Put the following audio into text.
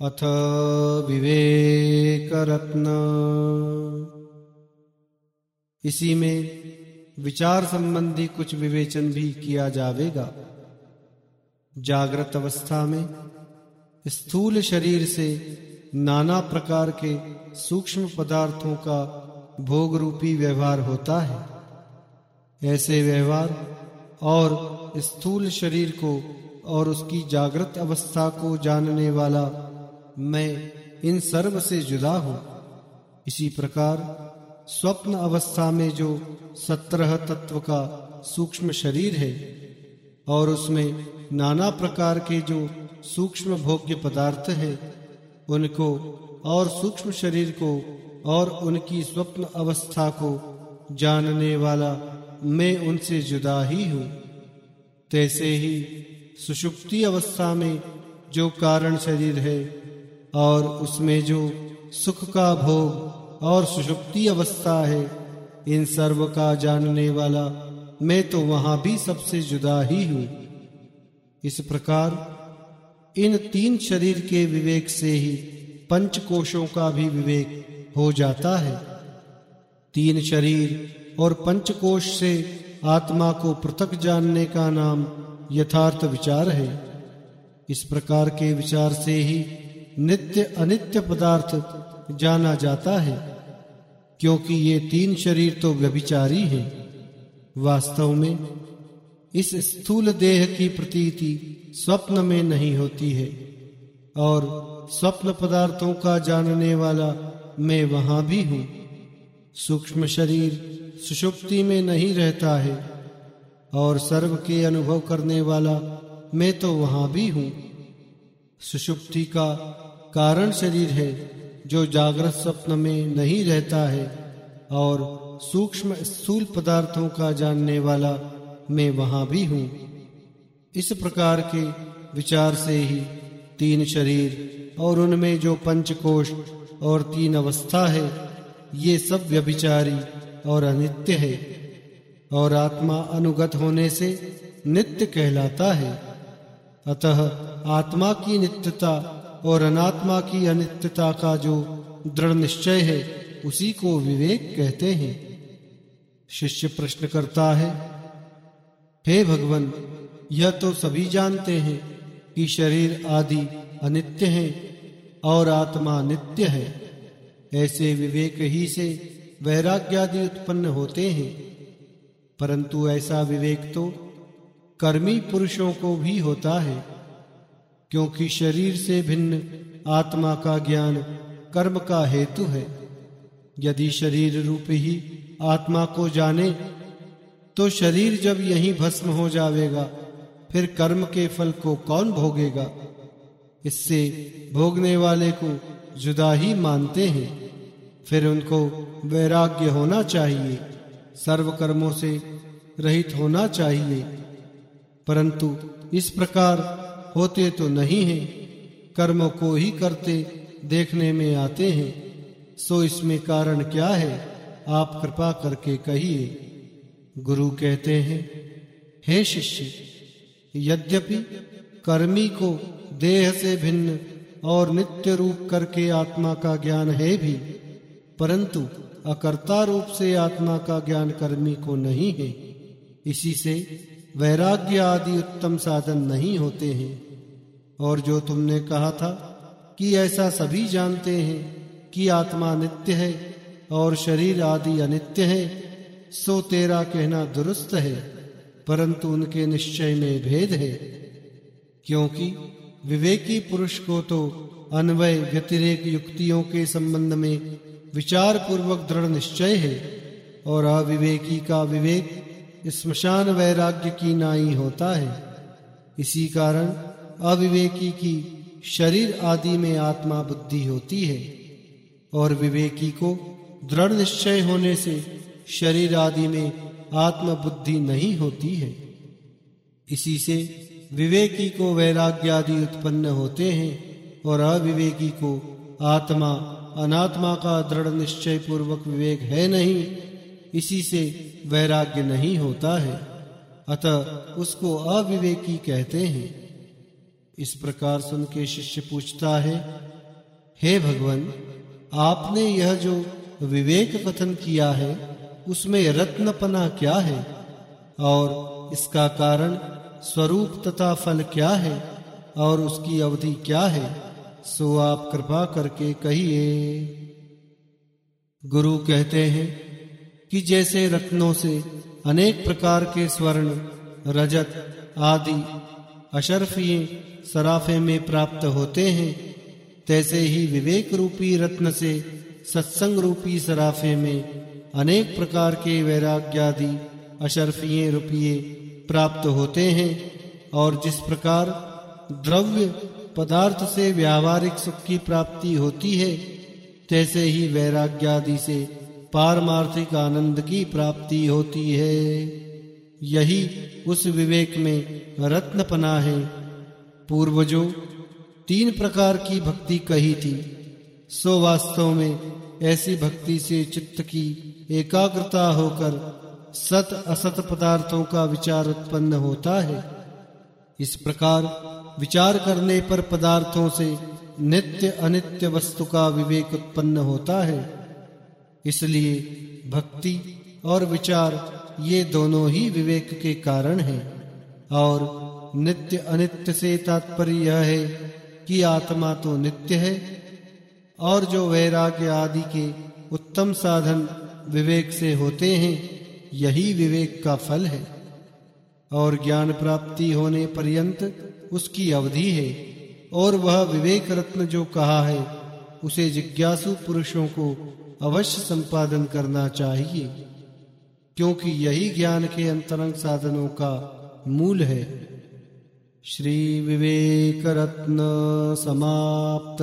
अथ विवेकरत्न। इसी में विचार संबंधी कुछ विवेचन भी किया जावेगा। जागृत अवस्था में स्थूल शरीर से नाना प्रकार के सूक्ष्म पदार्थों का भोग रूपी व्यवहार होता है। ऐसे व्यवहार और स्थूल शरीर को और उसकी जागृत अवस्था को जानने वाला मैं इन सर्व से जुदा हूँ। इसी प्रकार स्वप्न अवस्था में जो सत्रह तत्व का सूक्ष्म शरीर है और उसमें नाना प्रकार के जो सूक्ष्म भोग्य पदार्थ हैं, उनको और सूक्ष्म शरीर को और उनकी स्वप्न अवस्था को जानने वाला मैं उनसे जुदा ही हूँ। तैसे ही सुषुप्ति अवस्था में जो कारण शरीर है और उसमें जो सुख का भोग और सुषुप्ति अवस्था है, इन सर्व का जानने वाला मैं तो वहाँ भी सबसे जुदा ही हूँ। इस प्रकार इन तीन शरीर के विवेक से ही पंच कोशों का भी विवेक हो जाता है। तीन शरीर और पंच कोश से आत्मा को पृथक जानने का नाम यथार्थ विचार है। इस प्रकार के विचार से ही नित्य अनित्य पदार्थ जाना जाता है, क्योंकि ये तीन शरीर तो व्यभिचारी हैं। वास्तव में इस स्थूल देह की प्रतीति स्वप्न में नहीं होती है, और स्वप्न पदार्थों का जानने वाला मैं वहाँ भी हूँ। सूक्ष्म शरीर सुषुप्ति में नहीं रहता है, और सर्व के अनुभव करने वाला मैं तो वहाँ भी हूँ। सुषुप्ति का कारण शरीर है, जो जागृत स्वप्न में नहीं रहता है और सूक्ष्म स्थूल पदार्थों का जानने वाला मैं वहाँ भी हूँ। इस प्रकार के विचार से ही तीन शरीर और उनमें जो पंचकोश और तीन अवस्था है, ये सब व्यभिचारी और अनित्य है और आत्मा अनुगत होने से नित्य कहलाता है। अतः आत्मा की नित्यता और अनात्मा की अनित्यता का जो दृढ़ निश्चय है, उसी को विवेक कहते हैं। शिष्य प्रश्न करता है, हे भगवान, यह तो सभी जानते हैं कि शरीर आदि अनित्य है और आत्मा नित्य है। ऐसे विवेक ही से वैराग्यादि उत्पन्न होते हैं। परंतु ऐसा विवेक तो कर्मी पुरुषों को भी होता है, क्योंकि शरीर से भिन्न आत्मा का ज्ञान कर्म का हेतु है। यदि शरीर रूप ही आत्मा को जाने तो शरीर जब यही भस्म हो जाएगा फिर कर्म के फल को कौन भोगेगा? इससे भोगने वाले को जुदा ही मानते हैं। फिर उनको वैराग्य होना चाहिए सर्व कर्मों से रहित होना चाहिए। परंतु इस प्रकार होते तो नहीं हैं, कर्म को ही करते देखने में आते हैं। सो इसमें कारण क्या है, आप कृपा करके कहिए। गुरु कहते हैं, हे शिष्य, यद्यपि कर्मी को देह से भिन्न और नित्य रूप करके आत्मा का ज्ञान है भी, परंतु अकर्ता रूप से आत्मा का ज्ञान कर्मी को नहीं है, इसी से वैराग्य आदि उत्तम साधन नहीं होते हैं। और जो तुमने कहा था कि ऐसा सभी जानते हैं कि आत्मा नित्य है और शरीर आदि अनित्य है, सो तेरा कहना दुरुस्त है, परंतु उनके निश्चय में भेद है। क्योंकि विवेकी पुरुष को तो अन्वय व्यतिरेक युक्तियों के संबंध में विचार पूर्वक दृढ़ निश्चय है, और अविवेकी का विवेक स्मशान वैराग्य की नाई होता है। इसी कारण अविवेकी की शरीर आदि में आत्मा बुद्धि होती है और विवेकी को दृढ़ निश्चय होने से शरीर आदि में आत्म बुद्धि नहीं होती है। इसी से विवेकी को वैराग्य आदि उत्पन्न होते हैं और अविवेकी को आत्मा, अनात्मा का दृढ़ निश्चय पूर्वक विवेक है नहीं इसी से वैराग्य नहीं होता है। अतः उसको अविवेकी कहते हैं। इस प्रकार सुन के शिष्य पूछता है, हे भगवान, आपने यह जो विवेक कथन किया है, उसमें रत्नपना क्या है? और इसका कारण स्वरूप तथा फल क्या है? और उसकी अवधि क्या है? सो आप कृपा करके कहिए। गुरु कहते हैं कि जैसे रत्नों से अनेक प्रकार के स्वर्ण, रजत आदि अशरफिये सराफे में प्राप्त होते हैं, तैसे ही विवेक रूपी रत्न से सत्संग रूपी सराफे में अनेक प्रकार के वैराग्यादि अशरफिये रुपये प्राप्त होते हैं और जिस प्रकार द्रव्य पदार्थ से व्यावहारिक सुख की प्राप्ति होती है, तैसे ही वैराग्यादि से पारमार्थिक आनंद की प्राप्ति होती है। यही उस विवेक में रत्नपना है। पूर्वजों, तीन प्रकार की भक्ति कही थी। सो वास्तव में ऐसी भक्ति से चित्त की एकाग्रता होकर सत असत पदार्थों का विचार उत्पन्न होता है। इस प्रकार विचार करने पर पदार्थों से नित्य अनित्य वस्तु का विवेक उत्पन्न होता है। इसलिए भक्ति और विचार ये दोनों ही विवेक के कारण हैं। और नित्य अनित्य से तात्पर्य यह है कि आत्मा तो नित्य है, और जो वैराग्य आदि के उत्तम साधन विवेक से होते हैं, यही विवेक का फल है। और ज्ञान प्राप्ति होने पर्यंत उसकी अवधि है, और वह विवेक रत्न जो कहा है, उसे जिज्ञासु पुरुषों को अवश्य संपादन करना चाहिए, क्योंकि यही ज्ञान के अंतरंग साधनों का मूल है। श्री विवेक रत्न समाप्त।